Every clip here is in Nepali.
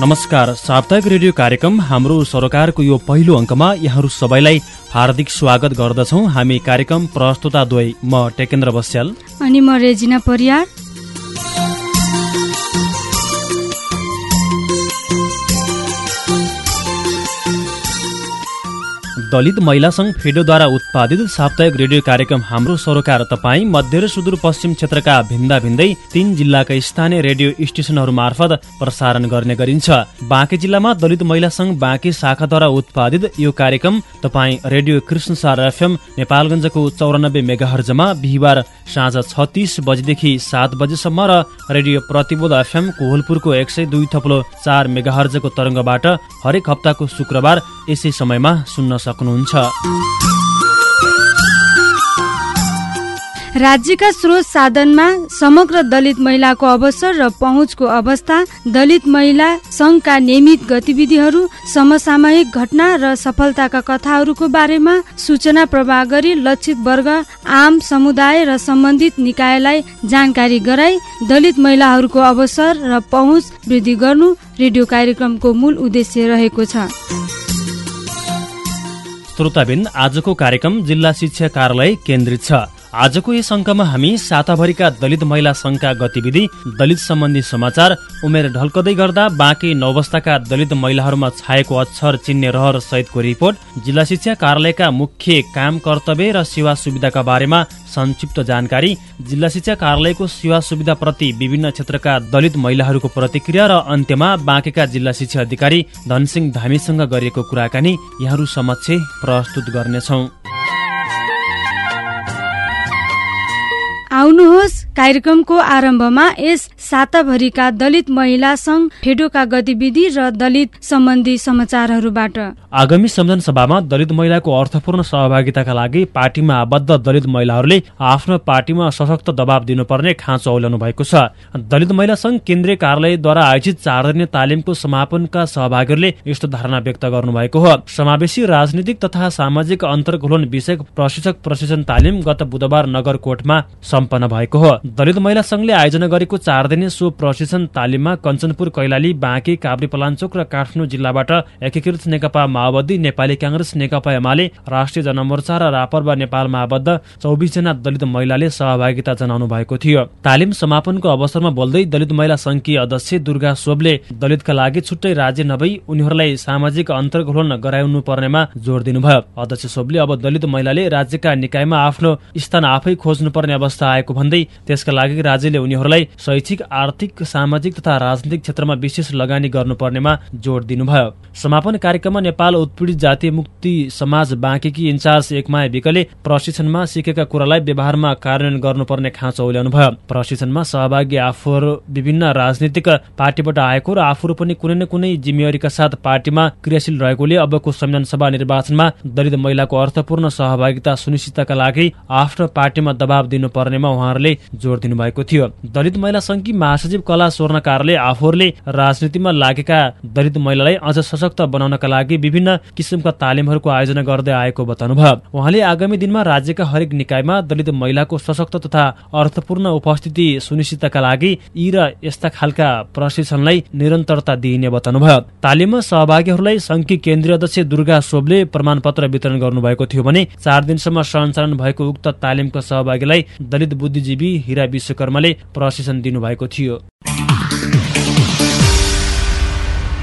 नमस्कार। साप्ताहिक रेडियो कार्यक्रम हाम्रो सरकारको यो पहिलो अङ्कमा यहाँहरू सबैलाई हार्दिक स्वागत गर्दछौँ। हामी कार्यक्रम प्रस्तुताद्वय म टेकेन्द्र बस्याल। अनि म रेजिना परियार। दलित महिला सङ्घ फेडोद्वारा उत्पादित साप्ताहिक रेडियो कार्यक्रम हाम्रो सरोकार तपाईँ मध्य र सुदूरपश्चिम क्षेत्रका भिन्दा भिन्दै तीन जिल्लाका स्थानीय रेडियो स्टेसनहरू मार्फत प्रसारण गर्ने गरिन्छ। बाँकी जिल्लामा दलित महिला सङ्घ बाँकी शाखाद्वारा उत्पादित यो कार्यक्रम तपाईँ रेडियो कृष्णसार एफएम नेपालगञ्जको चौरानब्बे मेगाहर्जमा बिहिबार साँझ छत्तिस बजेदेखि सात बजेसम्म र रेडियो प्रतिबोध एफएम कोहलपुरको एक सय दुई थप्लो चार मेगाहर्जको तरङ्गबाट हरेक हप्ताको शुक्रबार यसै समयमा सुन्न सक्नुहुन्छ। सक्नुहुन्छ। राज्यका स्रोत साधनमा समग्र दलित महिलाको अवसर र पहुँचको अवस्था दलित महिला सङ्घका नियमित गतिविधिहरू समसामयिक घटना र सफलताका कथाहरूको बारेमा सूचना प्रवाह गरी लक्षित वर्ग आम समुदाय र सम्बन्धित निकायलाई जानकारी गराई दलित महिलाहरूको अवसर र पहुँच वृद्धि गर्नु रेडियो कार्यक्रमको मूल उद्देश्य रहेको छ। श्रोताबिन आजको कार्यक्रम जिल्ला शिक्षा कार्यालय केन्द्रित छ। आजको यस अङ्कमा हामी साताभरिका दलित महिला सङ्घका गतिविधि दलित सम्बन्धी समाचार उमेर ढल्कदै गर्दा बाँकी नौवस्थाका दलित महिलाहरूमा छाएको अक्षर चिन्ने रहर सहितको रिपोर्ट जिल्ला शिक्षा कार्यालयका मुख्य काम कर्तव्य र सेवा सुविधाका बारेमा संक्षिप्त जानकारी जिल्ला शिक्षा कार्यालयको सेवा सुविधा प्रति विभिन्न क्षेत्रका दलित महिलाहरूको प्रतिक्रिया र अन्त्यमा बाँकेका जिल्ला शिक्षा अधिकारी धनसिंह धामीसँग गरिएको कुराकानी यहाँहरू समक्ष प्रस्तुत गर्नेछौँ। आउनुहोस्। कार्यक्रमको आरम्भमा यस साताभरिका दलित महिला संघ फेडोका गतिविधि र दलित सम्बन्धी समाचारहरूबाट। आगामी सम्झन सभामा दलित महिलाको अर्थपूर्ण सहभागिताका लागि पार्टीमा आबद्ध दलित महिलाहरूले आफ्नो पार्टीमा सशक्त दबाव दिनुपर्ने खाँचो औल्याउनु भएको छ। दलित महिला संघ केन्द्रीय कार्यालयद्वारा आयोजित चार दिने तालिमको समापनका सहभागीहरूले यस्तो धारणा व्यक्त गर्नुभएको हो। समावेशी राजनीतिक तथा सामाजिक अन्तर्घोलन विषयक प्रशिक्षक प्रशिक्षण तालिम गत बुधबार नगरकोटमा सम्पन्न भएको हो। दलित महिला संघले आयोजना गरेको चार दिने सो प्रशिक्षण तालिममा कञ्चनपुर कैलाली बाँके काभ्रे पलाञ्चोक र काठमाडौँ जिल्लाबाट एकीकृत नेकपा माओवादी नेपाली काङ्ग्रेस नेकपा एमाले राष्ट्रिय जनमोर्चा र रापरवा नेपालमा आबद्ध चौबिसजना दलित महिलाले सहभागिता जनाउनु भएको थियो। तालिम समापनको अवसरमा बोल्दै दलित महिला संघकी अध्यक्ष दुर्गा सोबले दलितका लागि छुट्टै राज्य नभई उनीहरूलाई सामाजिक अन्तर्घोलन गराउनु पर्नेमा जोड दिनुभयो। अध्यक्ष सोबले अब दलित महिलाले राज्यका निकायमा आफ्नो स्थान आफै खोज्नुपर्ने अवस्था आएको भन्दै त्यसका लागि राज्यले उनीहरूलाई शैक्षिक आर्थिक सामाजिक तथा राजनीतिक क्षेत्रमा विशेष लगानी गर्नुपर्नेमा जोड दिनुभयो। समापन कार्यक्रममा नेपाल उत्पीडित जातीय मुक्ति समाज बाँकेकी इन्चार्ज एकमाया विकले प्रशिक्षणमा सिकेका कुरालाई व्यवहारमा कार्यान्वयन गर्नुपर्ने खाँचो ओल्याउनु भयो प्रशिक्षणमा सहभागी आफूहरू विभिन्न राजनीतिक पार्टीबाट आएको र आफूहरू पनि कुनै न कुनै जिम्मेवारीका साथ पार्टीमा क्रियाशील रहेकोले अबको संविधान सभा निर्वाचनमा दलित महिलाको अर्थपूर्ण सहभागिता सुनिश्चितका लागि आफ्नो पार्टीमा दबाव दिनुपर्नेमा उहाँहरूले जोड दिनुभएको थियो। दलित महिला संघकी महासचिव कला स्वर्णकारले आफूहरूले राजनीतिमा लागेका दलित महिलालाई अझ सशक्त बनाउनका लागि विभिन्न किसिमका तालिमहरूको आयोजना गर्दै आएको बताउनुभयो। उहाँले आगामी दिनमा राज्यका हरेक निकायमा दलित महिलाको सशक्त तथा अर्थपूर्ण उपस्थिति सुनिश्चितका लागि यी र यस्ता खालका प्रशिक्षणलाई निरन्तरता दिइने बताउनुभयो। तालिममा सहभागीहरूलाई संघकी केन्द्रीय अध्यक्ष दुर्गा सोबले प्रमाणपत्र वितरण गर्नुभएको थियो भने चार दिनसम्म सञ्चालन भएको उक्त तालिमका सहभागीलाई दलित बुद्धिजीवी हिरा विश्वकर्माले प्रशिक्षण दिनुभएको थियो।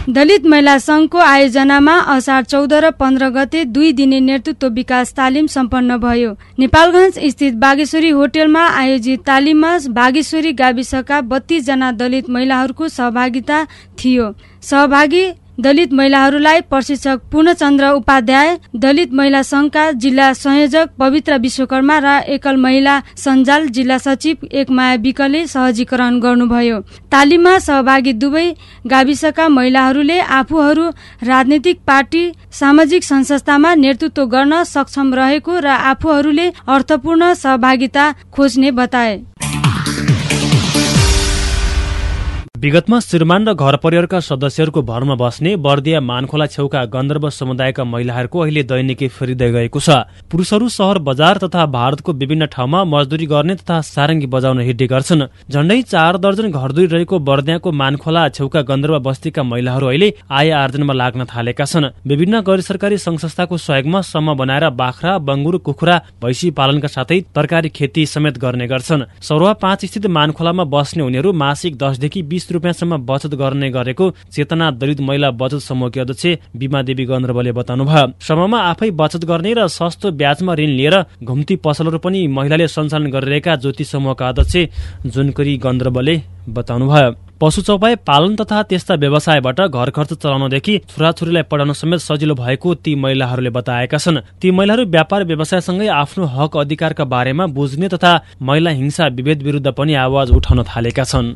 दलित महिला संघको आयोजनामा असार चौध र पन्ध्र गते दुई दिने नेतृत्व विकास तालिम सम्पन्न भयो। नेपालगञ्ज स्थित बागेश्वरी होटेलमा आयोजित तालिममा बागेश्वरी गाविसका बत्तीस जना दलित महिलाहरूको सहभागिता थियो। सहभागी दलित महिलाहरूलाई प्रशिक्षक पूर्णचन्द्र उपाध्याय दलित महिला संघका जिल्ला संयोजक पवित्र विश्वकर्मा र एकल महिला सञ्जाल जिल्ला सचिव एकमाया विकले सहजीकरण गर्नुभयो। तालिममा सहभागी दुवै गाविसका महिलाहरूले आफूहरू राजनैतिक पार्टी सामाजिक संस्थामा नेतृत्व गर्न सक्षम रहेको र आफूहरूले अर्थपूर्ण सहभागिता खोज्ने बताए। विगतमा श्रीमान र घर परिवारका सदस्यहरूको भरमा बस्ने बर्दिया मानखोला छेउका गन्धर्व समुदायका महिलाहरूको अहिले दैनिकी फेरिँदै गएको छ। पुरुषहरू सहर बजार तथा भारतको विभिन्न ठाउँमा मजदुरी गर्ने तथा सारङ्गी बजाउन हिँड्ने गर्छन्। झण्डै चार दर्जन घरदुरी रहेको बर्दियाको मानखोला छेउका गन्धर्व बस्तीका महिलाहरू अहिले आय आर्जनमा लाग्न थालेका छन्। विभिन्न गैर सरकारी संस्थाको सहयोगमा सम्म बनाएर बाख्रा बङ्गुर कुखुरा भैँसी पालनका साथै तरकारी खेती समेत गर्ने गर्छन्। सौरवा पाँच स्थित मानखोलामा बस्ने उनीहरू मासिक दसदेखि बिस रुपियाँसम्म बचत गर्ने गरेको चेतना दलित महिला बचत समूहकी अध्यक्ष बिमा देवी गन्धर्वले बताउनुभयो। समूहमा आफै बचत गर्ने र सस्तो ब्याजमा ऋण लिएर घुम्ती पसलहरू पनि महिलाले सञ्चालन गरिरहेका ज्योति समूहका अध्यक्ष जुनकरी गन्धर्वले बताउनुभयो। पशु चौपाई पालन तथा त्यस्ता व्यवसायबाट घर खर्च चलाउनदेखि छोराछोरीलाई पढाउन समेत सजिलो भएको ती महिलाहरूले बताएका छन्। ती महिलाहरू व्यापार व्यवसायसँगै आफ्नो हक अधिकारका बारेमा बुझ्ने तथा महिला हिंसा विभेद विरुद्ध पनि आवाज उठाउन थालेका छन्।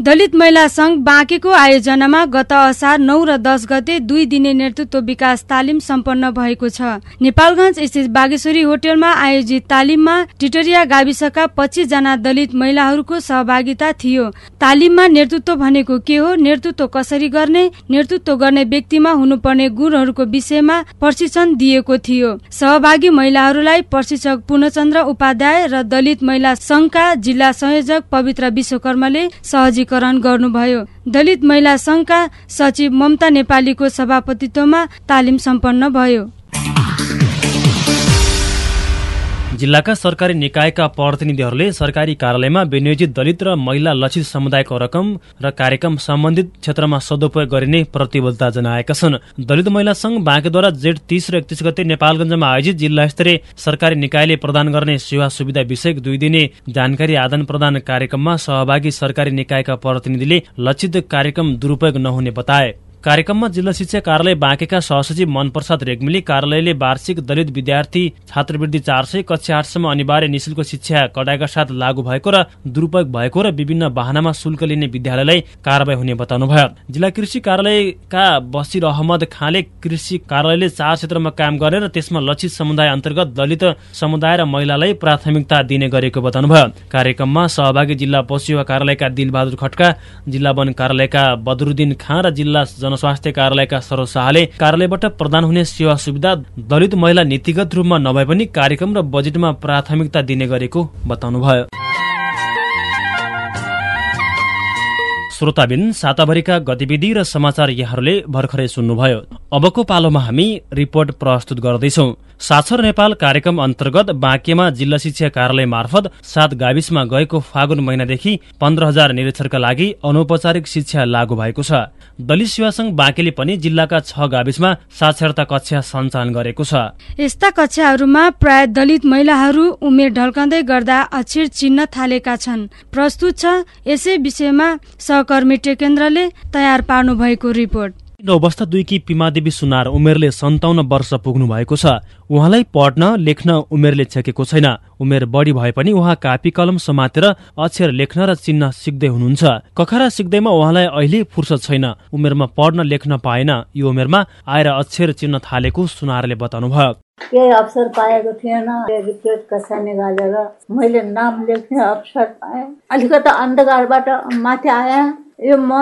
दलित महिला संघ बाँकेको आयोजनामा गत असार नौ र दस गते दुई दिने नेतृत्व विकास तालिम सम्पन्न भएको छ। नेपालगंज स्थित बागेश्वरी होटलमा आयोजित तालिममा टिटरिया गाविसका पच्चिस जना दलित महिलाहरूको सहभागिता थियो। तालिममा नेतृत्व भनेको के हो? नेतृत्व कसरी गर्ने? नेतृत्व गर्ने व्यक्तिमा हुनुपर्ने गुणहरूको विषयमा प्रशिक्षण दिएको थियो। सहभागी महिलाहरूलाई प्रशिक्षक पूर्णचन्द्र उपाध्याय र दलित महिला संघका जिल्ला संयोजक पवित्र विश्वकर्माले सहजी वर्गीकरण गर्नुभयो। दलित महिला संघका सचिव ममता नेपालीको सभापतित्वमा तालिम सम्पन्न भयो। जिल्लाका सरकारी निकायका प्रतिनिधिहरूले सरकारी कार्यालयमा विनियोजित दलित र महिला लक्षित समुदायको रकम र कार्यक्रम सम्बन्धित क्षेत्रमा सदुपयोग गरिने प्रतिबद्धता जनाएका छन्। दलित महिला संघ बाँकेद्वारा जेठ तीस र एकतिस गते नेपालगञ्जमा आयोजित जिल्ला स्तरीय सरकारी निकायले प्रदान गर्ने सेवा सुविधा विषयक दुई दिने जानकारी आदान प्रदान कार्यक्रममा सहभागी सरकारी निकायका प्रतिनिधिले लक्षित कार्यक्रम दुरूपयोग नहुने बताए। कार्यक्रममा जिल्ला शिक्षा कार्यालय बाँकेका सहसचिव मनप्रसाद रेग्मीले कार्यालयले वार्षिक दलित विद्यार्थी छात्रवृत्ति चार सय कक्षा आठसम्म अनिवार्य निशुल्क शिक्षा कडाइका साथ लागू भएको र दुरूपयोग भएको र विभिन्न वाहनामा शुल्क लिने विद्यालयलाई कारवाही हुने बताउनुभयो। जिल्ला कृषि कार्यालयका बसिर अहमद खाँले कृषि कार्यालयले चार क्षेत्रमा काम गर्ने र त्यसमा लक्षित समुदाय अन्तर्गत दलित समुदाय र महिलालाई प्राथमिकता दिने गरेको बताउनुभयो। कार्यक्रममा सहभागी जिल्ला पशु कार्यालयका दिलबहादुर खटका जिल्ला वन कार्यालयका बदरुद्दिन खाँ र जिल्ला जनस्वास्थ्य कार्यालयका सरोज शाहले कार्यालयबाट प्रदान हुने सेवा सुविधा दलित महिला नीतिगत रूपमा नभए पनि कार्यक्रम र बजेटमा प्राथमिकता दिने गरेको बताउनुभयो। श्रोताबिन साताभरिका गतिविधि र समाचार यहाँहरूले भर्खरै सुन्नुभयो। अबको पालोमा हामी रिपोर्ट प्रस्तुत गर्दैछौ। साक्षर नेपाल कार्यक्रम अन्तर्गत बाँकेमा जिल्ला शिक्षा कार्यालय मार्फत सात गाविसमा गएको फागुन महिनादेखि पन्ध्र हजार निरीक्षरका लागि अनौपचारिक शिक्षा लागू भएको छ। दलित सेवा संघ बाँकेले पनि जिल्लाका छ गाविसमा साक्षरता कक्षा सञ्चालन गरेको छ। यस्ता कक्षाहरूमा प्राय दलित महिलाहरू उमेर ढल्कँदै गर्दा अक्षर चिन्न थालेका छन्। प्रस्तुत छ यसै विषयमा सहकर्मी टेकेन्द्रले तयार पार्नु भएको रिपोर्ट अवस्था दुईकी पिमादेवी सुनार उमेरले सन्ताउन्न वर्ष पुग्नु भएको छ। उहाँलाई पढ्न लेख्न उमेरले छेकेको छैन। उमेर बढी भए पनि उहाँ कापी कलम समातेर अक्षर लेख्न र चिन्न सिक्दै हुनुहुन्छ। कखरा सिक्दैमा उहाँलाई अहिले फुर्सद छैन। उमेरमा पढ्न लेख्न पाएन। यो उमेरमा आएर अक्षर चिन्न थालेको सुनारले बताउनुभयो। केही अवसर पाएको थिएन रिपोर्ट कसा निकालेर मैले नाम लेख्ने अवसर पाएँ अलिकति अन्धकारबाट माथि आएँ यो म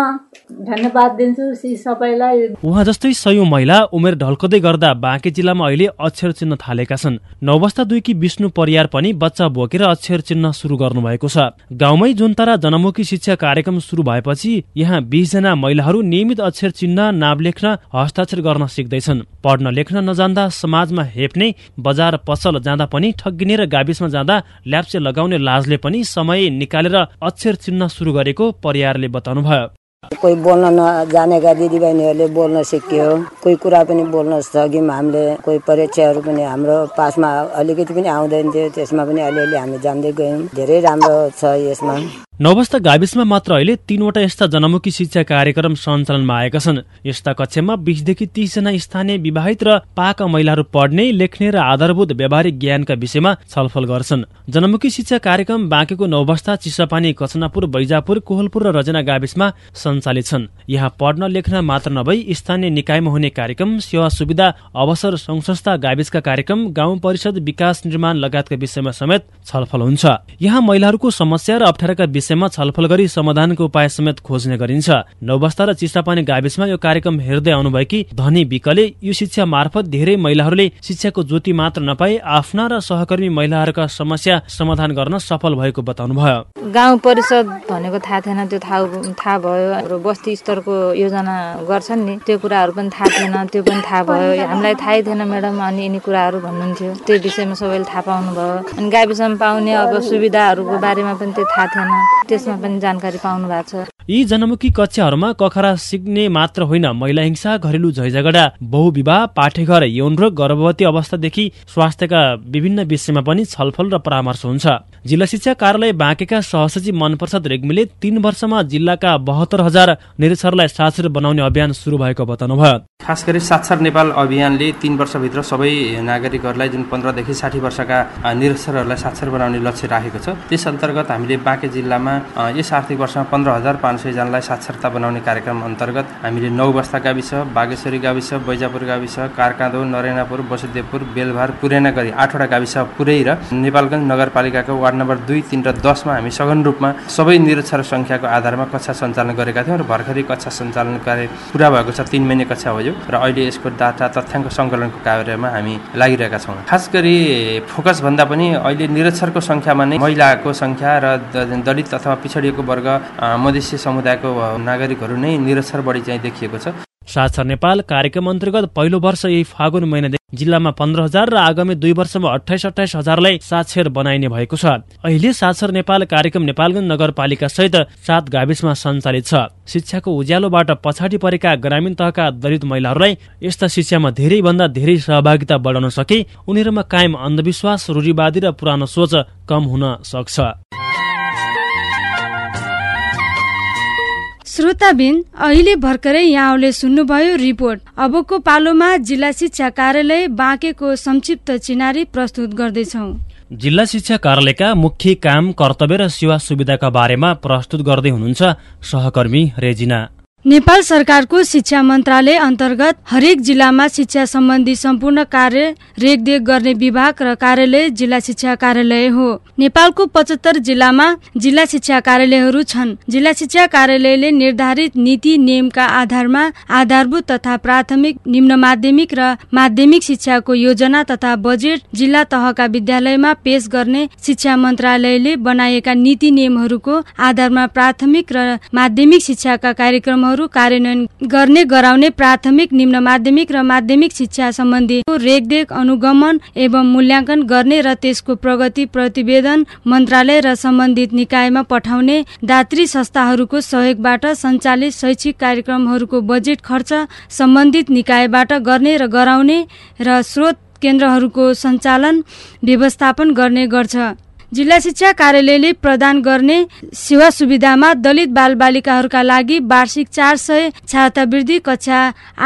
धन्यवाद दिन्छु सबैलाई। उहाँ जस्तै सयौं महिला उमेर ढल्कदै गर्दा बाँके जिल्लामा अहिले अक्षर चिन्ह थालेका छन्। नौवस्था दुईकी विष्णु परियार पनि बच्चा बोकेर अक्षर चिन्ह सुरु गर्नु भएको छ। गाउँमै जुनतारा जनमुखी शिक्षा कार्यक्रम सुरु भएपछि यहाँ जना महिलाहरू नियमित अक्षर चिन्ह नाम लेख्न हस्ताक्षर गर्न सिक्दैछन्। पढ्न लेख्न नजान्दा समाजमा हेप्ने बजार पसल जाँदा पनि ठगिने र गाविसमा जाँदा ल्याप्चे लगाउने लाजले पनि समय निकालेर अक्षर चिन्ह सुरु गरेको परियारले बताउनु up कोही बोल्न नजानेका दिदीबहिनीहरूले बोल्न सिकियो। कोही कुरा पनि बोल्न सक्यौँ। हामीले कोही परीक्षाहरू पनि हाम्रो पासमा अलिकति पनि आउँदैन थियो। त्यसमा पनि अलिअलि हामी जान्दै गयौँ। धेरै राम्रो छ यसमा। नवस्था गाविसमा मात्र अहिले तीनवटा यस्ता जनमुखी शिक्षा कार्यक्रम सञ्चालनमा आएका छन्। यस्ता कक्षामा बिसदेखि तीसजना स्थानीय विवाहित र पाका महिलाहरू पढ्ने लेख्ने र आधारभूत व्यावहारिक ज्ञानका विषयमा छलफल गर्छन्। जनमुखी शिक्षा कार्यक्रम बाँकेको नौबस्ता चिसापानी कचनापुर बैजापुर कोहलपुर र रजना गाविसमा सञ्चालित छन्। यहाँ पढ्न लेख्न मात्र नभई स्थानीय निकायमा हुने कार्यक्रम सेवा सुविधा अवसर संस्था गाविसका कार्यक्रम गाउँ परिषद विकास निर्माण लगायतका विषयमा समेत छलफल हुन्छ। यहाँ महिलाहरूको समस्या र अप्ठ्याराका विषयमा छलफल गरी समाधानको उपाय समेत खोज्ने गरिन्छ। नौबस्ता र चिसापानी गाविसमा यो कार्यक्रम हेर्दै आउनुभएकी धनी विकले यो शिक्षा मार्फत धेरै महिलाहरूले शिक्षाको ज्योति मात्र नपाई आफ्ना र सहकर्मी महिलाहरूका समस्या समाधान गर्न सफल भएको बताउनुभयो। गाउँ परिषद भनेको थाहा थिएन त्यो थाहा थाहा भयो। बस्ती स्तरको योजना गर्छन् नि त्यो कुराहरू पनि थाहा थिएन त्यो पनि थाहा भयो। हामीलाई थाहै थिएन म्याडम अनि यिनी कुराहरू भन्नुहुन्थ्यो। त्यो विषयमा सबैले थाहा पाउनुभयो अनि गाविसमा पाउने अब सुविधाहरूको बारेमा पनि त्यो थाहा थिएन। त्यसमा पनि जानकारी पाउनु भएको छ। यी जनमुखी कक्षाहरूमा कखरा सिक्ने मात्र होइन महिला हिंसा घरेलु झैझगडा बहुविवाह पाठेघर यौन रोग गर्भवती अवस्थादेखि स्वास्थ्यका विभिन्न विषयमा पनि छलफल र परामर्श हुन्छ। जिल्ला शिक्षा कार्यालय बाँकेका सहसचिव मनप्रसाद रेग्मीले तीन वर्षमा जिल्लाका बहत्तर हजार निरक्षरलाई साक्षर बनाउने अभियान सुरु भएको बताउनुभयो। खास गरी साक्षर नेपाल अभियानले तीन वर्षभित्र सबै नागरिकहरूलाई जुन पन्ध्रदेखि साठी वर्षका निरक्षरहरूलाई साक्षर बनाउने लक्ष्य राखेको छ। त्यस अन्तर्गत हामीले बाँके जिल्लामा यस आर्थिक वर्षमा पन्ध्र हजार पाँच सयजनालाई साक्षरता बनाउने कार्यक्रम अन्तर्गत हामीले नौ बस्ता गाविस बागेश्वरी गाविस बैजापुर गाविस कारकाँदो नरेनापुर वसुदेवपुर बेलभार पुरेना गरी आठवटा गाविस पुरै र नेपालगञ्ज नगरपालिकाको वार्ड नम्बर दुई तिन र दसमा हामी सघन रूपमा सबै निरक्षर सङ्ख्याको आधारमा कक्षा सञ्चालन गरेका थियौँ र भर्खरै कक्षा सञ्चालन कार्य पुरा भएको छ तिन महिने कक्षा हो यो र अहिले यसको डाटा तथ्याङ्क सङ्कलनको कार्यमा हामी लागिरहेका छौँ। खास गरी फोकस भन्दा पनि अहिले निरक्षरको सङ्ख्यामा नै महिलाको सङ्ख्या र दलित अथवा पिछडिएको वर्ग मधेसी समुदायको नागरिकहरू नै निरक्षर बढी चाहिँ देखिएको छ। साक्षर नेपाल कार्यक्रम अन्तर्गत पहिलो वर्ष यही फागुन महिनादेखि जिल्लामा पन्ध्र हजार र आगामी दुई वर्षमा अठाइस अठाइस हजारलाई साक्षर बनाइने भएको छ। अहिले साक्षर नेपाल कार्यक्रम नेपालगञ्ज नगरपालिका सहित सात गाविसमा सञ्चालित छ। शिक्षाको उज्यालोबाट पछाडि परेका ग्रामीण तहका दलित महिलाहरूलाई यस्ता शिक्षामा धेरै भन्दा धेरै सहभागिता बढाउन सके उनीहरूमा कायम अन्धविश्वास रूढिवादी र पुरानो सोच कम हुन सक्छ। श्रोताबिन अहिले भर्खरै यहाँले सुन्नुभयो रिपोर्ट। अबको पालोमा जिल्ला शिक्षा कार्यालय बाँकेको संक्षिप्त चिनारी प्रस्तुत गर्दैछौ। जिल्ला शिक्षा कार्यालयका मुख्य काम कर्तव्य र सेवा सुविधाका बारेमा प्रस्तुत गर्दै हुनुहुन्छ सहकर्मी रेजिना। नेपाल सरकारको शिक्षा मन्त्रालय अन्तर्गत हरेक जिल्लामा शिक्षा सम्बन्धी सम्पूर्ण कार्य रेखदेख गर्ने विभाग र कार्यालय जिल्ला शिक्षा कार्यालय हो। नेपालको पचहत्तर जिल्लामा जिल्ला शिक्षा कार्यालयहरू छन्। जिल्ला शिक्षा कार्यालयले निर्धारित नीति नियमका आधारमा आधारभूत तथा प्राथमिक निम्न माध्यमिक र माध्यमिक शिक्षाको योजना तथा बजेट जिल्ला तहका विद्यालयमा पेश गर्ने शिक्षा मन्त्रालयले बनाएका नीति नियमहरूको आधारमा प्राथमिक र माध्यमिक शिक्षाका कार्यक्रमहरू कार्यान्वयन गर्ने गराउने प्राथमिक निम्न माध्यमिक र माध्यमिक शिक्षा सम्बन्धी रेखदेख अनुगमन एवं मूल्याङ्कन गर्ने र त्यसको प्रगति प्रतिवेदन मन्त्रालय र सम्बन्धित निकायमा पठाउने दात्री संस्थाहरूको सहयोगबाट सञ्चालित शैक्षिक कार्यक्रमहरूको बजेट खर्च सम्बन्धित निकायबाट गर्ने र गराउने र स्रोत केन्द्रहरूको सञ्चालन व्यवस्थापन गर्ने गर्छ। जिल्ला शिक्षा कार्यालयले प्रदान गर्ने सेवा सुविधामा दलित बाल बालिकाहरूका लागि वार्षिक चार सय छात्रवृद्धि कक्षा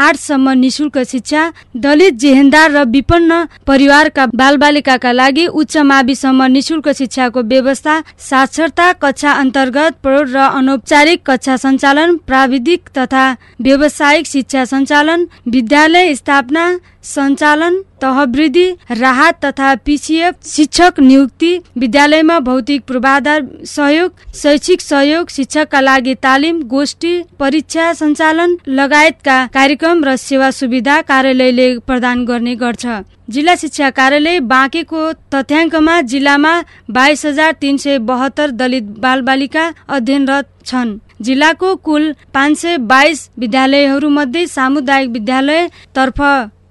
आठसम्म निशुल्क शिक्षा दलित जेहेन्दार र विपन्न परिवारका बाल बालिकाका लागि उच्च माविसम्म निशुल्क शिक्षाको व्यवस्था साक्षरता कक्षा अन्तर्गत प्रौढ र अनौपचारिक कक्षा सञ्चालन प्राविधिक तथा व्यावसायिक शिक्षा सञ्चालन विद्यालय स्थापना सञ्चालन तहवृद्धि राहत तथा पिसिएफ शिक्षक नियुक्ति विद्यालयमा भौतिक पूर्वाधार सहयोग शैक्षिक सहयोग शिक्षकका लागि तालिम गोष्ठी परीक्षा सञ्चालन लगायतका कार्यक्रम र सेवा सुविधा कार्यालयले प्रदान गर्ने गर्छ। जिल्ला शिक्षा कार्यालय बाँकेको तथ्याङ्कमा जिल्लामा बाइस हजार तिन सय बहत्तर दलित बाल बालिका अध्ययनरत छन्। जिल्लाको कुल पाँच सय बाइस विद्यालयहरू मध्ये सामुदायिक विद्यालय तर्फ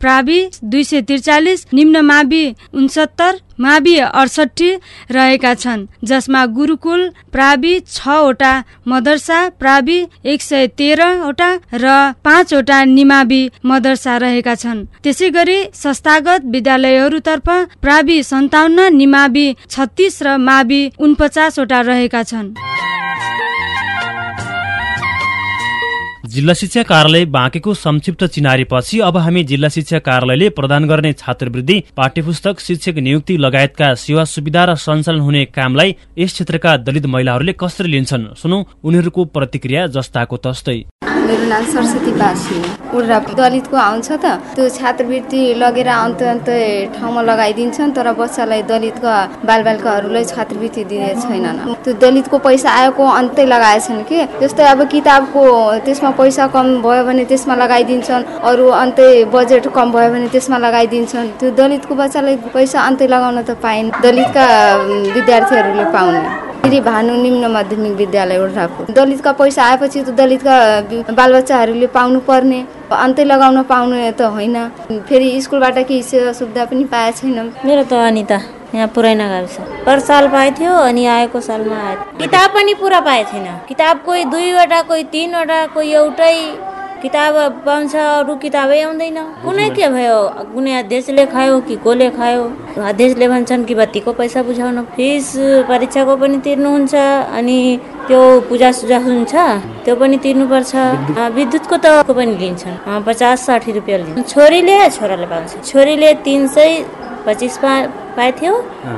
प्रावि दुई सय त्रिचालिस निम्न मावि उन्सत्तर मावि अडसठी रहेका छन् जसमा गुरुकुल प्रावि छवटा मदरसा प्रावि एक सय तेह्रवटा र पाँचवटा निमावि मदरसा रहेका छन्। त्यसै गरी संस्थागत विद्यालयहरूतर्फ प्रावि सन्ताउन्न निमावि छत्तिस र मावि उनपचासवटा रहेका छन्। जिल्ला शिक्षा कार्यालय बाँकेको संक्षिप्त चिनारीपछि अब हामी जिल्ला शिक्षा कार्यालयले प्रदान गर्ने छात्रवृत्ति पाठ्यपुस्तक शिक्षक नियुक्ति लगायतका सेवा सुविधा र सञ्चालन हुने कामलाई यस क्षेत्रका दलित महिलाहरूले कसरी लिन्छन्? सुनौ उनीहरूको प्रतिक्रिया जस्ताको तस्तै। मेरो नाम सरस्वती बासी दलितको आउँछ त त्यो छात्रवृत्ति लगेर अन्त अन्त ठाउँमा लगाइदिन्छन् तर बच्चालाई दलितका बालबालिकाहरूलाई छात्रवृत्ति दिने छैनन्। त्यो दलितको पैसा आएको अन्तै लगाएछन् कि? जस्तै अब किताबको त्यसमा पैसा कम भयो भने त्यसमा लगाइदिन्छन् अरू अन्तै बजेट कम भयो भने त्यसमा लगाइदिन्छन्। त्यो दलितको बच्चालाई पैसा अन्तै लगाउन त पाइन् दलितका विद्यार्थीहरूले पाउने। फेरि भानु निम्न माध्यमिक विद्यालय ओर्धाको दलितका पैसा आएपछि त दलितका बालबच्चाहरूले पाउनु पर्ने अन्तै लगाउन पाउनु त होइन। फेरि स्कुलबाट केही सेवा सुविधा पनि पाएको छैन। मेरो त अनिता। यहाँ पुराना गाविस पर साल पाएको अनि आएको सालमा आयो किताब पनि पुरा पाएको छैन किताब कोही दुईवटा कोही तिनवटा कोही एउटै किताब पाउँछ अरू किताबै आउँदैन। कुनै के भयो? कुनै अध्यक्षले खायो कि कसले खायो? अध्यक्षले भन्छन् कि बत्तीको पैसा बुझाउन। फिस परीक्षाको पनि तिर्नुहुन्छ अनि त्यो पूजा सुजा हुन्छ त्यो पनि तिर्नुपर्छ। विद्युतको त पनि लिन्छन्। पचास साठी रुपियाँ लिन्छ छोरीले छोराले पाउँछ? छोरीले तिन सय पच्चिस पा पाएको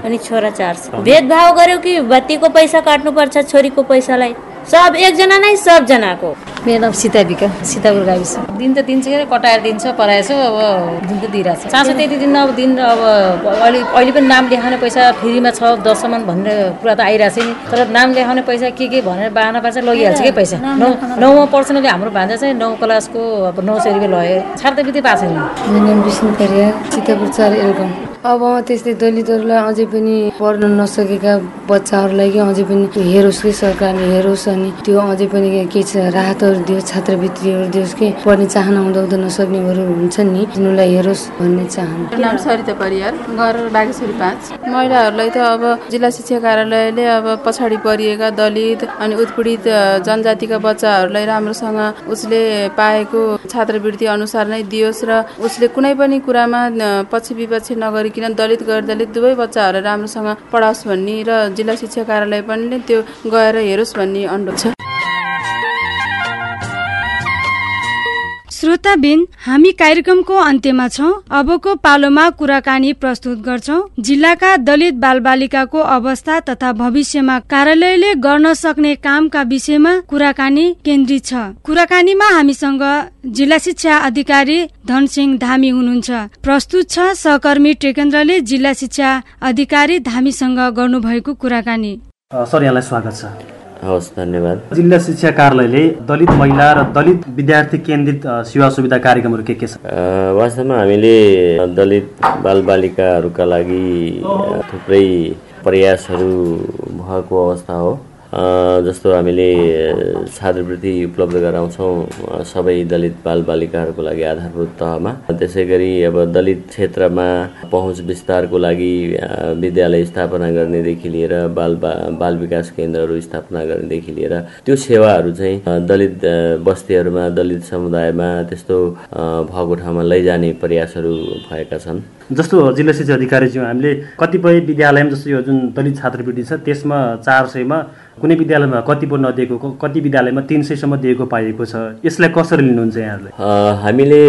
अनि छोरा चार सय भेदभाव गर्यो कि बत्तीको पैसा काट्नुपर्छ छोरीको पैसालाई? सब एकजना नै सबजनाको मेरो नाम सीता बिका सीतापुर गाविस। दिन त दिन्छ के कटाएर दिन्छ पराएछ अब दिन त दिइरहेको छ। चासो त्यति दिन अब दिन अब अहिले अहिले पनि नाम लेखाउने पैसा फ्रीमा छ दससम्म भन्ने कुरा त आइरहेको छ नि। तर नाम लेखाउने पैसा के के भनेर बाहना पार्छ लगिहाल्छ कि पैसा? नौ नौमा पर्सनली हाम्रो भान्जा चाहिँ नौ क्लासको अब नौ सय रुपियाँ लग्यो छात्रवृत्ति पाएको छैन मेरो नाम विष्णु परिया सीतापुर चार एल्कम अब त्यस्तै दलितहरूलाई अझै पनि पढ्न नसकेका बच्चाहरूलाई कि अझै पनि हेरोस् कि सरकारले हेरोस्। अनि त्यो अझै पनि केही राहतहरू दियोस् छात्रवृत्तिहरू दियोस् कि पढ्ने चाहना हुँदा हुँदा नसक्नेहरू हुन्छन् नि। तिनीहरूलाई हेरोस् भन्ने चाहना। नाम सरिता परियार घर बागेश्वरी पाँच। महिलाहरूलाई त अब जिल्ला शिक्षा कार्यालयले अब पछाडि परिएका दलित अनि उत्पीडित जनजातिका बच्चाहरूलाई राम्रोसँग उसले पाएको छात्रवृत्ति अनुसार नै दियोस् र उसले कुनै पनि कुरामा पछि विपक्ष नगरी किन दलित गैर दलित दुवै बच्चाहरू राम्रोसँग पढाओस् भन्ने र जिल्ला शिक्षा कार्यालय पनि त्यो गएर हेरोस् भन्ने अनुरोध छ। श्रोताबिन हामी कार्यक्रमको अन्त्यमा छौँ। अबको पालोमा कुराकानी प्रस्तुत गर्छौ। जिल्लाका दलित बालबालिकाको अवस्था तथा भविष्यमा कार्यालयले गर्न सक्ने कामका विषयमा कुराकानी केन्द्रित छ। कुराकानीमा हामीसँग जिल्ला शिक्षा अधिकारी धनसिंह धामी हुनुहुन्छ। प्रस्तुत छ सहकर्मी टेकेन्द्रले जिल्ला शिक्षा अधिकारी धामीसँग गर्नुभएको कुराकानी। सर यहाँलाई स्वागत छ। हवस् धन्यवाद। जिल्ला शिक्षा कार्यालयले दलित महिला र दलित विद्यार्थी केन्द्रित सेवा सुविधा कार्यक्रमहरू के के छ वास्तवमा हामीले दलित बालबालिकाहरूका लागि थुप्रै प्रयासहरू भएको अवस्था हो। जस्तो हामीले छात्रवृत्ति उपलब्ध गराउँछौँ सबै दलित बालबालिकाहरूको लागि आधारभूत तहमा। त्यसै गरी अब दलित क्षेत्रमा पहुँच विस्तारको लागि विद्यालय स्थापना गर्नेदेखि लिएर बाल बाल विकास केन्द्रहरू स्थापना गर्नेदेखि लिएर त्यो सेवाहरू चाहिँ दलित बस्तीहरूमा दलित समुदायमा त्यस्तो भएको ठाउँमा लैजाने प्रयासहरू भएका छन्। जस्तो जिल्ला शिक्षा अधिकारीज्यू हामीले कतिपय विद्यालयमा जस्तो यो जुन दलित छात्रवृत्ति छ त्यसमा चार सयमा कुनै विद्यालयमा कति पो नदिएको कति विद्यालयमा तिन सयसम्म दिएको पाइएको छ। यसलाई कसरी लिनुहुन्छ यहाँहरूले? हामीले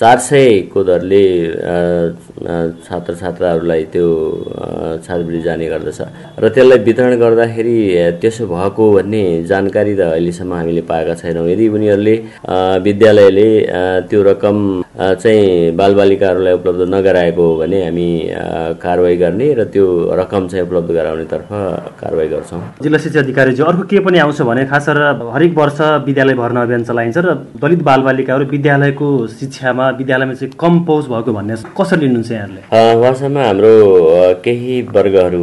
चार सयको दरले छात्र छात्राहरूलाई त्यो छात्रवृत्ति जाने गर्दछ। र त्यसलाई वितरण गर्दाखेरि त्यसो भएको भन्ने जानकारी त अहिलेसम्म हामीले पाएका छैनौँ। यदि उनीहरूले विद्यालयले त्यो रकम चाहिँ बालबालिकाहरूलाई उपलब्ध नगराएको हो भने हामी कारवाही गर्ने र त्यो रकम चाहिँ उपलब्ध गराउनेतर्फ कारवाही गर्छौँ। जिल्ला शिक्षा अधिकारीज्यू अर्को के पनि आउँछ भने खास गरेर हरेक वर्ष विद्यालय भर्ना अभियान चलाइन्छ र दलित बालबालिकाहरू विद्यालयको शिक्षामा विद्यालयमा चाहिँ कम पहुँच भएको भन्ने कसरी लिनुहुन्छ यहाँहरूले? वास्तवमा हाम्रो केही वर्गहरू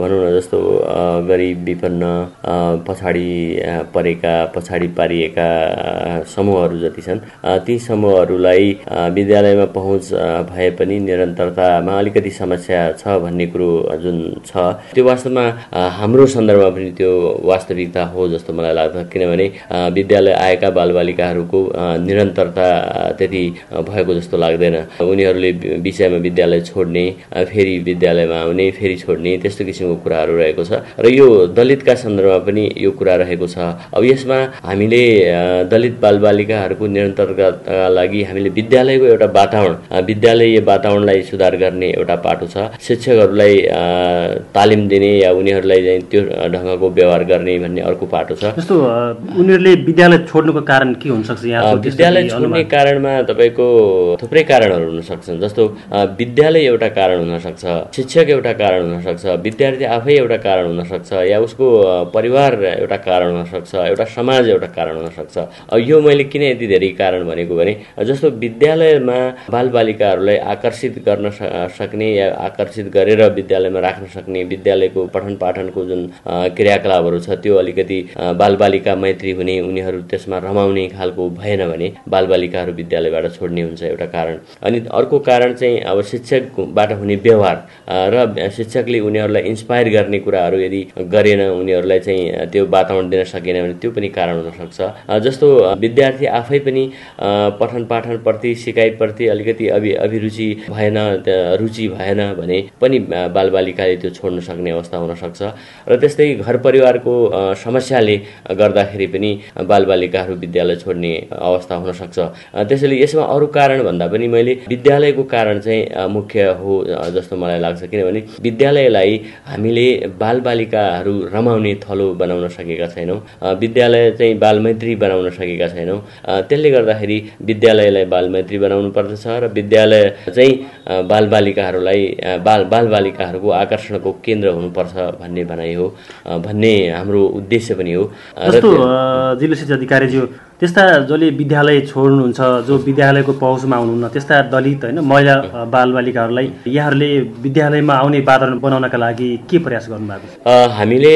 भनौँ न जस्तो गरिब विपन्न पछाडि परेका पछाडि पारिएका समूहहरू जति छन् ती समूहहरूलाई विद्यालयमा पहुँच भए पनि निरन्तरतामा अलिकति समस्या छ भन्ने कुरो जुन छ त्यो वास्तवमा हाम्रो सन्दर्भमा पनि त्यो वास्तविकता हो जस्तो मलाई लाग्छ किनभने विद्यालय आएका बालबालिकाहरूको निरन्तरता त्यति भएको जस्तो लाग्दैन। उनीहरूले विषयमा विद्यालय छोड्ने फेरि विद्यालयमा आउने फेरि छोड्ने त्यस्तो किसिमको कुराहरू रहेको छ। र यो दलितका सन्दर्भमा पनि यो कुरा रहेको छ। अब यसमा हामीले दलित बालबालिकाहरूको निरन्तरताका लागि हामीले विद्यालयको एउटा वातावरण विद्यालय वातावरणलाई सुधार गर्ने एउटा पाटो छ। शिक्षकहरूलाई तालिम दिने या उनीहरूलाई चाहिँ त्यो ढङ्गको व्यवहार गर्ने भन्ने अर्को पाटो छ। जस्तो उनीहरूले विद्यालय छोड्नुको कारण के हुनसक्छ विद्यालय छोड्ने कारणमा तपाईँको थुप्रै कारणहरू हुन सक्छन्। जस्तो विद्यालय एउटा कारण हुनसक्छ शिक्षक एउटा कारण हुनसक्छ विद्यार्थी आफै एउटा कारण हुनसक्छ या उसको परिवार एउटा कारण हुनसक्छ एउटा समाज एउटा कारण हुनसक्छ यो मैले किन यति धेरै कारण भनेको भने जस्तो विद्यालयमा बालबालिकाहरूलाई आकर्षित गर्न सक्ने या आकर्षित गरेर विद्यालयमा राख्न सक्ने विद्यालयको पठन पाठनको जुन क्रियाकलापहरू छ त्यो अलिकति बालबालिका मैत्री हुने उनीहरू त्यसमा रमाउने खालको भएन भने बालबालिकाहरू विद्यालयबाट छोड्ने हुन्छ एउटा कारण। अनि अर्को कारण चाहिँ अब शिक्षकबाट हुने व्यवहार र शिक्षकले उनीहरूलाई इन्सपायर गर्ने कुराहरू यदि गरेन उनीहरूलाई चाहिँ त्यो वातावरण दिन सकेन भने त्यो पनि कारण हुनसक्छ जस्तो विद्यार्थी आफै पनि पठन पाठनप्रति सिकाइप्रति अलिकति अभि अभिरुचि भएन रुचि भएन भने पनि बालबालिकाले त्यो छोड्न सक्ने अवस्था हुनसक्छ र त्यस्तै घर परिवारको समस्याले गर्दाखेरि पनि बालबालिकाहरू विद्यालय छोड्ने अवस्था हुनसक्छ त्यसैले यसमा अरू कारण भन्दा पनि मैले विद्यालयको कारण चाहिँ मुख्य हो जस्तो मलाई लाग्छ। किनभने विद्यालयलाई हामीले बालबालिकाहरू रमाउने थलो बनाउन सकेका छैनौँ। विद्यालय चाहिँ बालमैत्री बनाउन सकेका छैनौँ। त्यसले गर्दाखेरि विद्यालयलाई बालमैत्री बनाउनु पर्दछ र विद्यालय चाहिँ बालबालिकाहरूलाई बाल बालबालिकाहरूको आकर्षणको केन्द्र हुनुपर्छ भन्ने भनाइ हो भन्ने हाम्रो उद्देश्य पनि हो। जिल्ला शिक्षा अधिकारीज्यू त्यस्ता जसले विद्यालय छोड्नुहुन्छ जो विद्यालयको पहुँचमा हुनुहुन्न त्यस्ता दलित होइन महिला बालबालिकाहरूलाई यहाँहरूले विद्यालयमा आउने वातावरण बनाउनका लागि के प्रयास गर्नुभएको छ? हामीले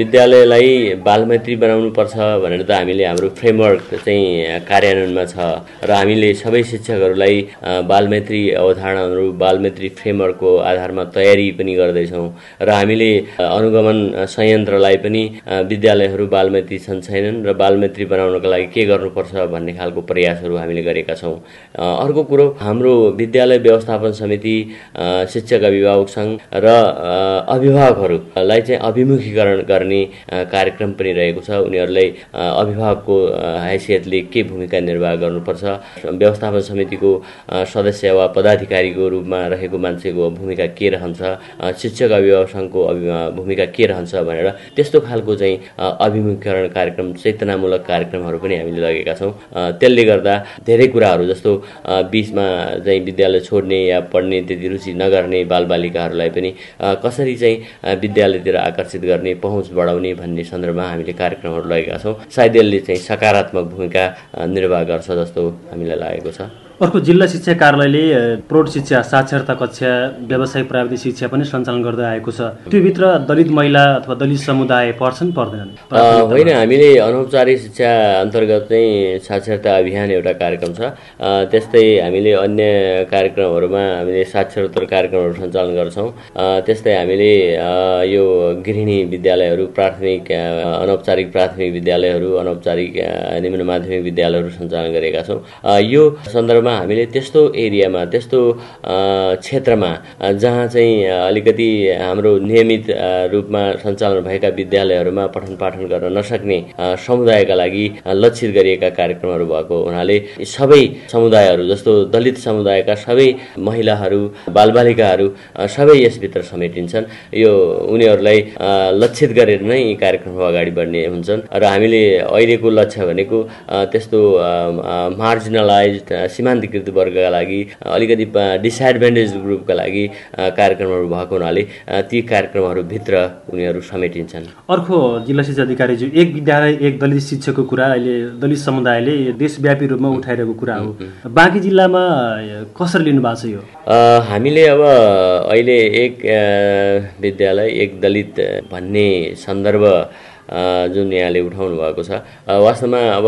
विद्यालयलाई बालमैत्री बनाउनु पर्छ भनेर त हामीले हाम्रो फ्रेमवर्क चाहिँ कार्यान्वयनमा छ र हामीले सबै शिक्षकहरूलाई बालमैत्री अवधारणाहरू बालमैत्री फ्रेमवर्कको आधारमा तयारी पनि गर्दैछौँ र हामीले अनुगमन संयन्त्रलाई पनि विद्यालयहरू बालमैत्री छन् छैनन् र बालमैत्री बनाउनको लागि के गर्नुपर्छ भन्ने खालको प्रयासहरू हामीले गरेका छौँ। अर्को कुरो हाम्रो विद्यालय व्यवस्थापन समिति शिक्षक अभिभावक सङ्घ र अभिभावकहरूलाई चाहिँ अभिमुखीकरण गर्ने कार्यक्रम पनि रहेको छ। उनीहरूलाई अभिभावकको हैसियतले के भूमिका निर्वाह गर्नुपर्छ? व्यवस्थापन समितिको सदस्य वा पदाधिकारीको रूपमा रहेको मान्छेको भूमिका के रहन्छ? शिक्षक अभिभावक सङ्घको भूमिका के रहन्छ भनेर त्यस्तो खालको चाहिँ अभिमुखीकरण कार्यक्रम चेतनामूलक कार्यक्रम कार्यक्रमहरू पनि हामीले लगेका छौँ। त्यसले गर्दा धेरै कुराहरू जस्तो बिचमा चाहिँ विद्यालय छोड्ने या पढ्ने त्यति रुचि नगर्ने बालबालिकाहरूलाई पनि कसरी चाहिँ विद्यालयतिर आकर्षित गर्ने पहुँच बढाउने भन्ने सन्दर्भमा हामीले कार्यक्रमहरू लगेका छौँ। सायद यसले चाहिँ सकारात्मक भूमिका निर्वाह गर्छ जस्तो हामीलाई लागेको छ। अर्को जिल्ला शिक्षा कार्यालयले प्रौढ शिक्षा साक्षरता कक्षा व्यावसायिक प्राविधिक शिक्षा पनि सञ्चालन गर्दै आएको छ। त्योभित्र दलित महिला अथवा दलित समुदाय पर्छन् पर्दैनन्? होइन हामीले अनौपचारिक शिक्षा अन्तर्गत चाहिँ साक्षरता अभियान एउटा कार्यक्रम छ। त्यस्तै हामीले अन्य कार्यक्रमहरूमा हामीले साक्षरोत्तर कार्यक्रमहरू सञ्चालन गर्छौँ। त्यस्तै हामीले यो गृहिणी विद्यालयहरू प्राथमिक अनौपचारिक प्राथमिक विद्यालयहरू अनौपचारिक निम्न माध्यमिक विद्यालयहरू सञ्चालन गरेका छौँ। यो सन्दर्भमा क्षेत्रमा हामीले त्यस्तो एरियामा त्यस्तो क्षेत्रमा जहाँ चाहिँ अलिकति हाम्रो नियमित रूपमा सञ्चालन भएका विद्यालयहरूमा पठन पाठन गर्न नसक्ने समुदायका लागि लक्षित गरिएका कार्यक्रमहरू भएको हुनाले सबै समुदायहरू जस्तो दलित समुदायका सबै महिलाहरू बालबालिकाहरू सबै यसभित्र समेटिन्छन्। यो उनीहरूलाई लक्षित गरेर नै यी कार्यक्रमहरू अगाडि बढ्ने हुन्छन् र हामीले अहिलेको लक्ष्य भनेको त्यस्तो मार्जिनलाइज सीमान्त शान्तिकृत वर्गका लागि अलिकति डिसएडभान्टेज ग्रुपका लागि कार्यक्रमहरू भएको हुनाले ती कार्यक्रमहरूभित्र उनीहरू समेटिन्छन्। अर्को जिल्ला शिक्षा अधिकारीज्यू एक विद्यालय एक दलित शिक्षकको कुरा अहिले दलित समुदायले देशव्यापी रूपमा उठाइरहेको कुरा हो। बाँकी जिल्लामा कसरी लिनु भएको छ यो? हामीले अब अहिले एक विद्यालय एक दलित भन्ने सन्दर्भ जुन यहाँले उठाउनु भएको छ। वास्तवमा अब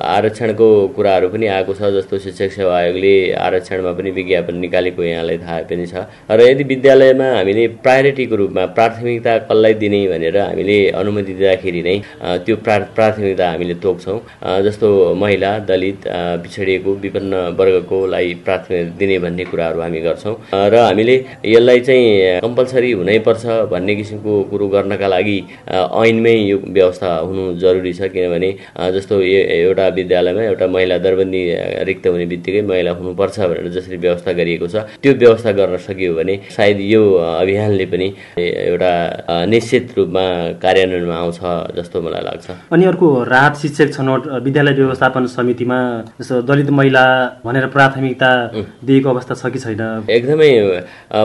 आरक्षणको कुराहरू पनि आएको छ जस्तो शिक्षक सेवा आयोगले आरक्षणमा पनि विज्ञापन निकालेको यहाँलाई थाहा पनि छ। र यदि विद्यालयमा हामीले प्रायोरिटीको रूपमा प्राथमिकता कसलाई दिने भनेर हामीले अनुमति दिँदाखेरि नै त्यो प्रा प्राथमिकता हामीले तोक्छौँ। जस्तो महिला दलित पिछडिएको विभिन्न वर्गकोलाई प्राथमिकता दिने भन्ने कुराहरू हामी गर्छौँ। र हामीले यसलाई चाहिँ कम्पलसरी हुनैपर्छ भन्ने किसिमको कुरो गर्नका लागि ऐनमै यो व्यवस्था हुनु जरुरी छ किनभने जस्तो एउटा विद्यालयमा एउटा महिला दरबन्दी रिक्त हुने बित्तिकै महिला हुनुपर्छ भनेर जसरी व्यवस्था गरिएको छ त्यो व्यवस्था गर्न सकियो भने सायद यो अभियानले पनि एउटा निश्चित रूपमा कार्यान्वयनमा आउँछ जस्तो मलाई लाग्छ। अनि अर्को राहत शिक्षक छनौट विद्यालय व्यवस्थापन समितिमा जस्तो दलित महिला भनेर प्राथमिकता दिएको अवस्था छ कि छैन? एकदमै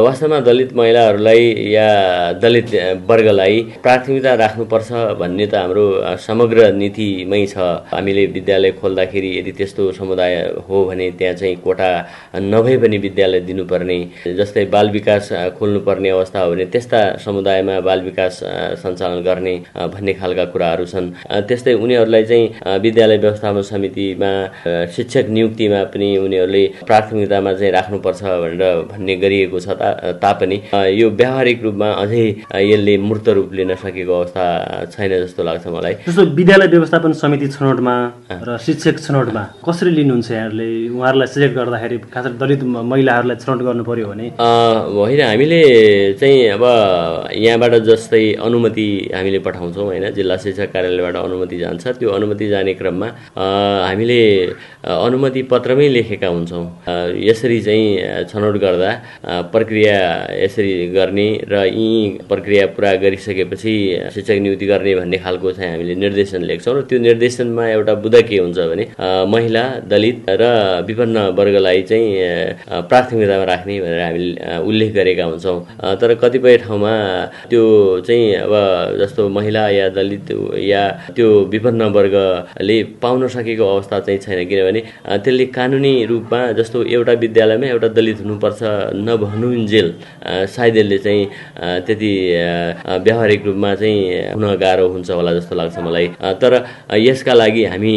वास्तवमा दलित महिलाहरूलाई या दलित वर्गलाई प्राथमिकता राख्नुपर्छ भन्ने त हाम्रो समग्र नीतिमै छ। हामीले विद्यालय खोल्दाखेरि यदि त्यस्तो समुदाय हो भने त्यहाँ चाहिँ कोटा नभए पनि विद्यालय दिनुपर्ने। जस्तै बाल विकास खोल्नुपर्ने अवस्था हो भने त्यस्ता समुदायमा बाल विकास सञ्चालन गर्ने भन्ने खालका कुराहरू छन्। त्यस्तै उनीहरूलाई चाहिँ विद्यालय व्यवस्थापन समितिमा शिक्षक नियुक्तिमा पनि उनीहरूले प्राथमिकतामा चाहिँ राख्नुपर्छ भनेर भन्ने गरिएको छ तापनि। यो व्यावहारिक रूपमा अझै यसले मूर्त रूप लिन सकेको अवस्था छैन जस्तो लाग्छ मलाई। जस्तो विद्यालय व्यवस्थापन समिति छनौटमा र शिक्षक छनौटमा कसरी लिनुहुन्छ यहाँहरूले? उहाँहरूलाई सिलेक्ट गर्दाखेरि खास दलित महिलाहरूलाई छनौट गर्नु पर्यो भने? होइन हामीले चाहिँ अब यहाँबाट जस्तै अनुमति हामीले पठाउँछौँ होइन? जिल्ला शिक्षा कार्यालयबाट अनुमति जान्छ। त्यो अनुमति जाने क्रममा हामीले अनुमति पत्रमै लेखेका हुन्छौँ। यसरी चाहिँ छनौट गर्दा प्रक्रिया यसरी गर्ने र यी प्रक्रिया पुरा गरिसकेपछि शिक्षक नियुक्ति गर्ने भन्ने खालको चाहिँ हामीले निर्देशन लेख्छौँ र त्यो निर्देशनमा एउटा बुदा के हुन्छ भने महिला दलित र विभिन्न वर्गलाई चाहिँ प्राथमिकतामा राख्ने भनेर हामीले उल्लेख गरेका हुन्छौँ। तर कतिपय ठाउँमा त्यो चाहिँ अब जस्तो महिला या दलित या त्यो विभिन्न वर्गले पाउन सकेको अवस्था चाहिँ छैन किनभने त्यसले कानुनी रूपमा जस्तो एउटा विद्यालयमा एउटा दलित हुनुपर्छ नभनुन्जेल सायद यसले चाहिँ त्यति व्यावहारिक रूपमा चाहिँ हुन गाह्रो हुन्छ होला जस्तो लाग्छ मलाई। तर यसका लागि हामी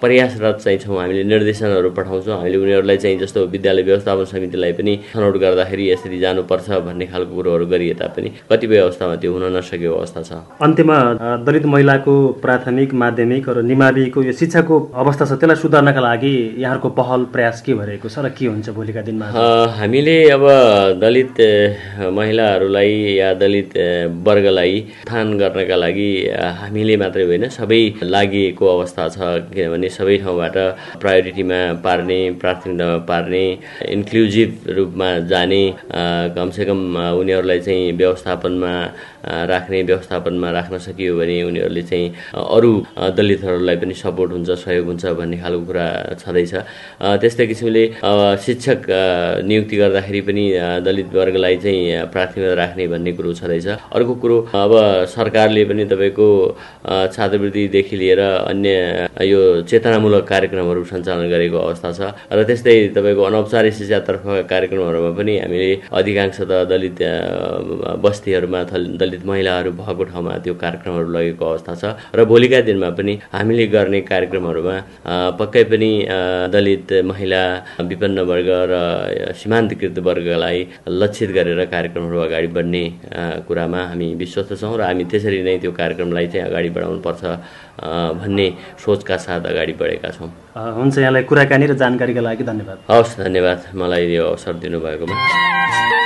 प्रयासरत चाहिँ छौँ हामीले निर्देशनहरू पठाउँछौँ। हामीले उनीहरूलाई चाहिँ जस्तो विद्यालय व्यवस्थापन समितिलाई पनि छनौट गर्दाखेरि यसरी जानुपर्छ भन्ने खालको कुरोहरू गरिए तापनि कतिपय अवस्थामा त्यो हुन नसकेको अवस्था छ। अन्त्यमा दलित महिलाको प्राथमिक माध्यमिक र निमाविको यो शिक्षाको अवस्था छ त्यसलाई सुधार्नका लागि यहाँहरूको पहल प्रयास के भइरहेको छ र के हुन्छ भोलिका दिनमा? हामीले अब दलित महिलाहरूलाई या दलित वर्गलाई उत्थान गर्नका लागि हामीले मात्रै होइन सबै लागि अवस्था छ किनभने सबै ठाउँबाट प्रायोरिटीमा पार्ने प्राथमिकतामा पार्ने इन्क्लुजिभ रूपमा जाने कमसेकम उनीहरूलाई चाहिँ व्यवस्थापनमा राख्ने व्यवस्थापनमा राख्न सकियो भने उनीहरूले चाहिँ अरू दलितहरूलाई पनि सपोर्ट हुन्छ सहयोग हुन्छ भन्ने खालको कुरा छँदैछ। त्यस्तै किसिमले शिक्षक नियुक्ति गर्दाखेरि पनि दलित वर्गलाई चाहिँ प्राथमिकता राख्ने भन्ने कुरो छँदैछ। अर्को कुरो अब सरकारले पनि तपाईँको छात्रवृत्तिदेखि लिएर अन्य यो चेतनामूलक कार्यक्रमहरू सञ्चालन गरेको अवस्था छ। र त्यस्तै तपाईँको अनौपचारिक शिक्षातर्फका कार्यक्रमहरूमा पनि हामीले अधिकांश त दलित बस्तीहरूमा दलित महिलाहरू भएको ठाउँमा त्यो कार्यक्रमहरू लगेको अवस्था छ र भोलिका दिनमा पनि हामीले गर्ने कार्यक्रमहरूमा पक्कै पनि दलित महिला विपन्न वर्ग र सीमान्तकृत वर्गलाई लक्षित गरेर कार्यक्रमहरू अगाडि बढ्ने कुरामा हामी विश्वस्त छौँ र हामी त्यसरी नै त्यो कार्यक्रमलाई चाहिँ अगाडि बढाउनुपर्छ भन्ने सोचका साथ अगाडि बढेका छौँ। हुन्छ यहाँलाई कुराकानी र जानकारीका लागि धन्यवाद। हवस् धन्यवाद। मलाई यो अवसर दिनुभएकोमा।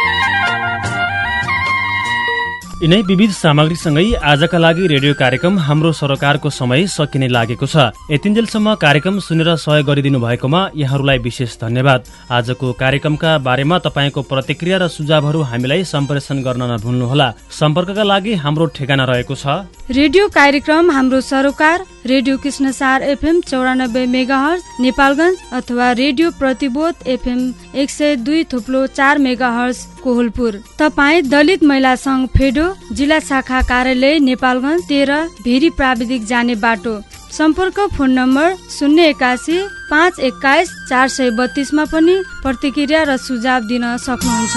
यिनै विविध सामग्रीसँगै आजका लागि रेडियो कार्यक्रम हाम्रो सरकारको समय सकिने लागेको छ। यतिन्जेलसम्म कार्यक्रम सुनेर सहयोग गरिदिनु भएकोमा यहाँहरूलाई विशेष धन्यवाद। आजको कार्यक्रमका बारेमा तपाईँको प्रतिक्रिया र सुझावहरू हामीलाई सम्प्रेषण गर्न नभुल्नुहोला। सम्पर्कका लागि हाम्रो ठेगाना रहेको छ। रेडियो कार्यक्रम हाम्रो सरोकार रेडियो कृष्णसार एफएम चौरानब्बे मेगा नेपालगञ्ज अथवा रेडियो प्रतिबोध एफएम एक सय दुई थुप्लो चार मेगा कोहलपुर। तपाईँ दलित महिला संघ फेडो जिल्ला शाखा कार्यालय नेपालगञ्ज तेह्र भेरी प्राविधिक जाने बाटो। सम्पर्क फोन नम्बर शून्य एकासी पाँच एक्काइस चार सय बत्तिसमा पनि प्रतिक्रिया र सुझाव दिन सक्नुहुन्छ।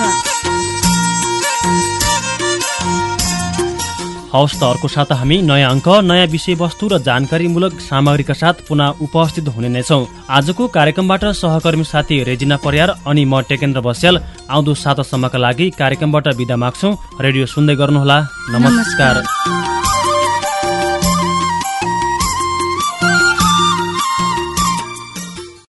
हवस् त अर्को साता हामी नयाँ अङ्क नयाँ विषयवस्तु र जानकारीमूलक सामग्रीका साथ पुनः उपस्थित हुने नै छौँ। आजको कार्यक्रमबाट सहकर्मी साथी रेजिना परियार अनि म टेकेन्द्र बस्याल आउँदो सातासम्मका लागि कार्यक्रमबाट विदा माग्छौँ। रेडियो सुन्दै गर्नुहोला। नमस्कार।